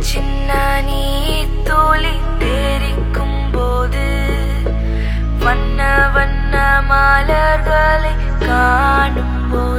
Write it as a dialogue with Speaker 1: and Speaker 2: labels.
Speaker 1: சின்ன நீ தூளி போது வண்ண வண்ண காணும் போது